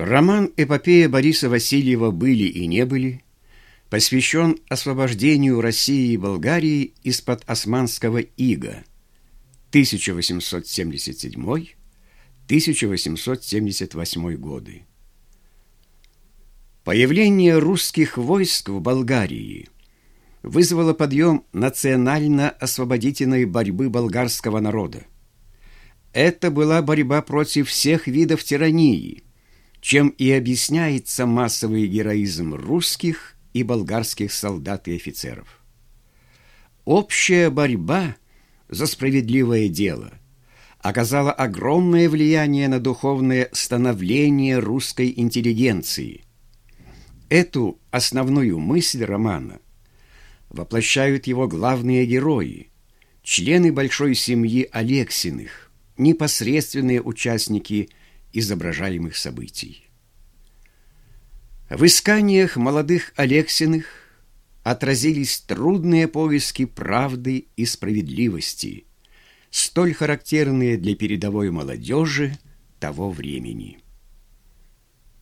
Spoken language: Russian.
Роман «Эпопея Бориса Васильева «Были и не были» посвящен освобождению России и Болгарии из-под османского ига 1877-1878 годы. Появление русских войск в Болгарии вызвало подъем национально-освободительной борьбы болгарского народа. Это была борьба против всех видов тирании, чем и объясняется массовый героизм русских и болгарских солдат и офицеров. Общая борьба за справедливое дело оказала огромное влияние на духовное становление русской интеллигенции. Эту основную мысль романа воплощают его главные герои, члены большой семьи Алексиных, непосредственные участники изображаемых событий. В исканиях молодых Алексиных отразились трудные поиски правды и справедливости, столь характерные для передовой молодежи того времени.